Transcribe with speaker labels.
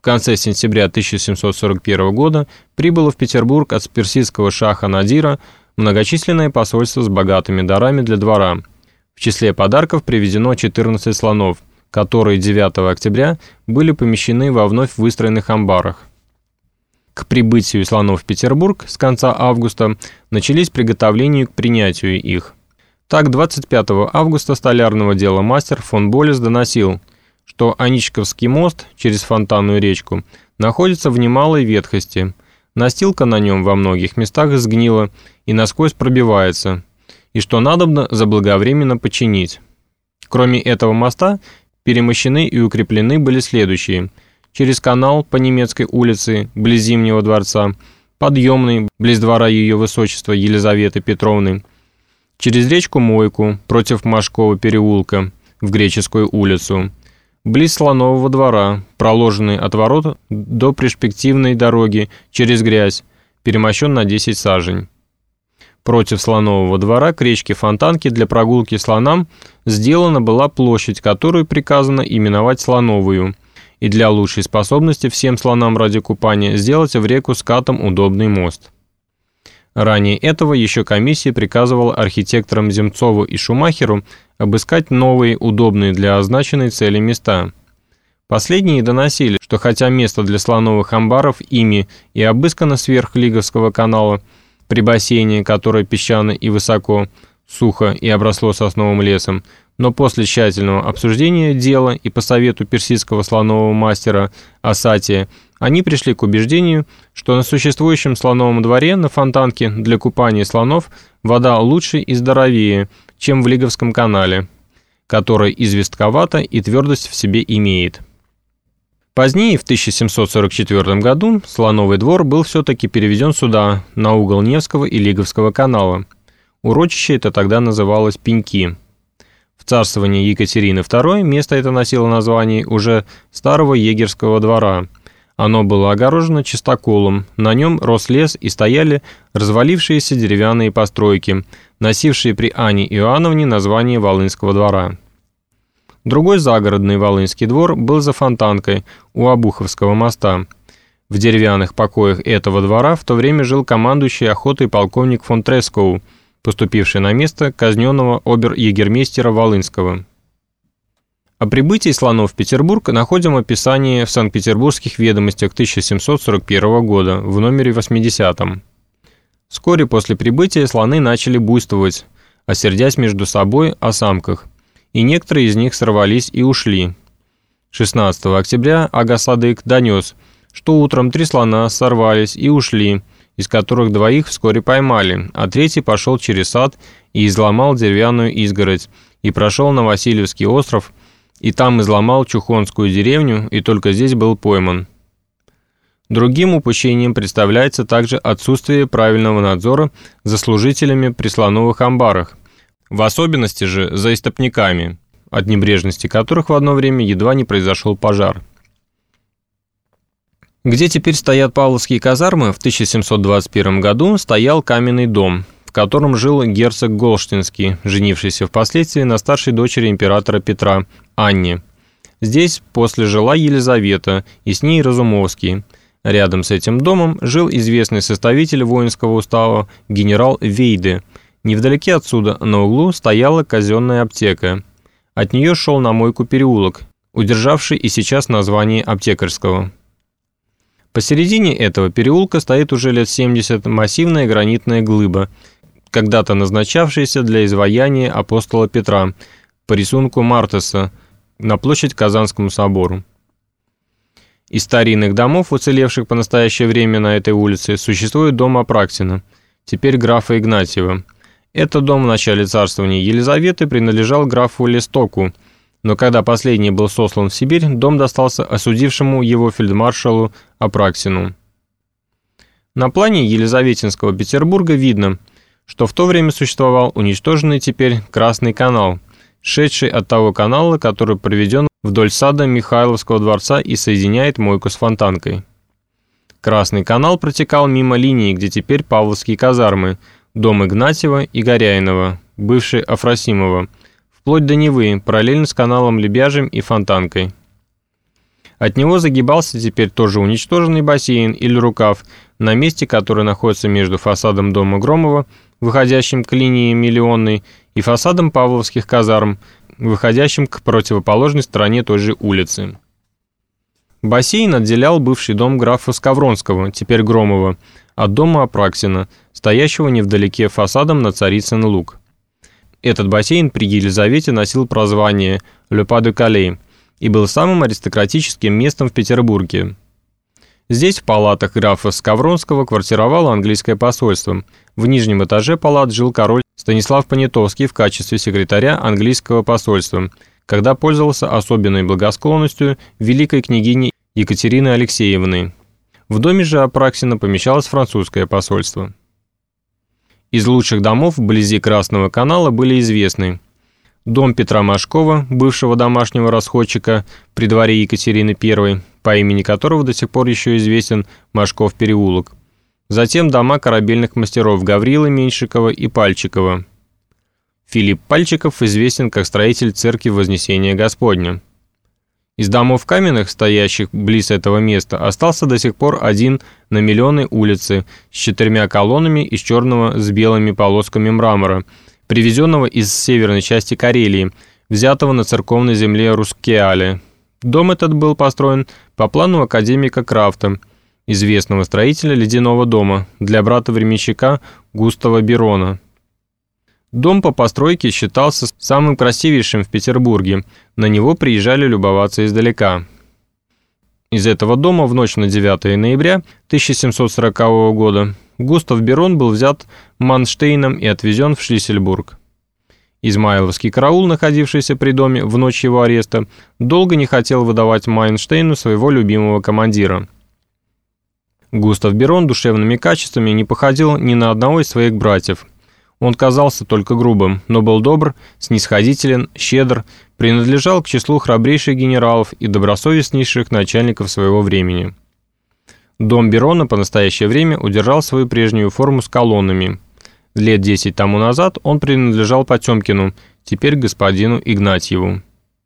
Speaker 1: в конце сентября 1741 года прибыло в Петербург от персидского шаха Надира многочисленное посольство с богатыми дарами для двора. В числе подарков привезено 14 слонов, которые 9 октября были помещены во вновь выстроенных амбарах. К прибытию слонов в Петербург с конца августа начались приготовления к принятию их. Так, 25 августа столярного дела мастер фон Болес доносил, что Аничковский мост через фонтанную речку находится в немалой ветхости. Настилка на нем во многих местах сгнила и насквозь пробивается, и что надобно заблаговременно починить. Кроме этого моста, перемощены и укреплены были следующие. Через канал по немецкой улице, близ Зимнего дворца, подъемный, близ двора ее высочества Елизаветы Петровны, через речку Мойку, против Машкова переулка, в Греческую улицу, близ Слонового двора, проложенный от ворот до перспективной дороги через грязь, перемощен на 10 сажень. Против Слонового двора к речке Фонтанки для прогулки слонам сделана была площадь, которую приказано именовать Слоновую, и для лучшей способности всем слонам ради купания сделать в реку скатом удобный мост. Ранее этого еще комиссия приказывала архитекторам Земцову и Шумахеру обыскать новые, удобные для означенной цели места. Последние доносили, что хотя место для слоновых амбаров ими и обыскано сверх Лиговского канала, при бассейне, которое песчано и высоко, сухо и обросло сосновым лесом, но после тщательного обсуждения дела и по совету персидского слонового мастера Асатия они пришли к убеждению, что на существующем слоновом дворе на фонтанке для купания слонов вода лучше и здоровее, чем в Лиговском канале, который известковато и твердость в себе имеет. Позднее, в 1744 году, Слоновый двор был все-таки переведен сюда, на угол Невского и Лиговского канала. Урочище это тогда называлось Пеньки. В царствовании Екатерины II место это носило название уже Старого Егерского двора – оно было огорожено чистоколом, на нем рос лес и стояли развалившиеся деревянные постройки, носившие при Ане Иоанновне название Волынского двора. Другой загородный Волынский двор был за фонтанкой у Обуховского моста. В деревянных покоях этого двора в то время жил командующий охотой полковник фон Трескоу, поступивший на место казненного обер-егермейстера Волынского. О прибытии слонов в Петербург находим описание в Санкт-Петербургских ведомостях 1741 года в номере 80. Вскоре после прибытия слоны начали буйствовать, осердясь между собой о самках, и некоторые из них сорвались и ушли. 16 октября Агасадык донес, что утром три слона сорвались и ушли, из которых двоих вскоре поймали, а третий пошел через сад и изломал деревянную изгородь и прошел на Васильевский остров, и там изломал Чухонскую деревню и только здесь был пойман. Другим упущением представляется также отсутствие правильного надзора за служителями при слоновых амбарах, в особенности же за истопниками, от небрежности которых в одно время едва не произошел пожар. Где теперь стоят Павловские казармы, в 1721 году стоял каменный дом, в котором жил герцог Голштинский, женившийся впоследствии на старшей дочери императора Петра, Анне. Здесь после жила Елизавета и с ней Разумовский. Рядом с этим домом жил известный составитель воинского устава генерал Вейде. Невдалеке отсюда на углу стояла казенная аптека. От нее шел на мойку переулок, удержавший и сейчас название аптекарского. Посередине этого переулка стоит уже лет 70 массивная гранитная глыба, когда-то назначавшаяся для изваяния апостола Петра по рисунку Мартеса на площадь Казанскому собору. Из старинных домов, уцелевших по настоящее время на этой улице, существует дом Апраксина, теперь графа Игнатьева. Этот дом в начале царствования Елизаветы принадлежал графу Лестоку, но когда последний был сослан в Сибирь, дом достался осудившему его фельдмаршалу Апраксину. На плане Елизаветинского Петербурга видно, что в то время существовал уничтоженный теперь Красный канал, шедший от того канала, который проведен вдоль сада Михайловского дворца и соединяет мойку с фонтанкой. Красный канал протекал мимо линии, где теперь Павловские казармы, дом Игнатьева и Горяинова, бывший Афросимова, вплоть до Невы, параллельно с каналом Лебяжем и Фонтанкой. От него загибался теперь тоже уничтоженный бассейн или рукав, на месте, который находится между фасадом дома Громова, выходящим к линии Миллионной, и фасадом Павловских казарм, выходящим к противоположной стороне той же улицы. Бассейн отделял бывший дом графа Скавронского, теперь Громова, от дома Апраксина, стоящего невдалеке фасадом на Царицын луг. Этот бассейн при Елизавете носил прозвание «Le Pas de Calais», и был самым аристократическим местом в Петербурге. Здесь в палатах графа Скавронского квартировало английское посольство. В нижнем этаже палат жил король Станислав Понятовский в качестве секретаря английского посольства, когда пользовался особенной благосклонностью великой княгини Екатерины Алексеевны. В доме же Апраксина помещалось французское посольство. Из лучших домов вблизи Красного канала были известны дом Петра Машкова, бывшего домашнего расходчика при дворе Екатерины I, по имени которого до сих пор еще известен Машков переулок. Затем дома корабельных мастеров Гаврилы Меньшикова и Пальчикова. Филипп Пальчиков известен как строитель церкви Вознесения Господня. Из домов каменных, стоящих близ этого места, остался до сих пор один на Миллионной улице с четырьмя колоннами из черного с белыми полосками мрамора – привезенного из северной части Карелии, взятого на церковной земле Рускеале. Дом этот был построен по плану академика Крафта, известного строителя ледяного дома, для брата-временщика Густава Берона. Дом по постройке считался самым красивейшим в Петербурге, на него приезжали любоваться издалека. Из этого дома в ночь на 9 ноября 1740 года Густав Берон был взят Манштейном и отвезен в Шлиссельбург. Измайловский караул, находившийся при доме в ночь его ареста, долго не хотел выдавать Майнштейну своего любимого командира. Густав Берон душевными качествами не походил ни на одного из своих братьев. Он казался только грубым, но был добр, снисходителен, щедр, принадлежал к числу храбрейших генералов и добросовестнейших начальников своего времени. Дом Берона по настоящее время удержал свою прежнюю форму с колоннами. Лет 10 тому назад он принадлежал Потемкину, теперь господину Игнатьеву.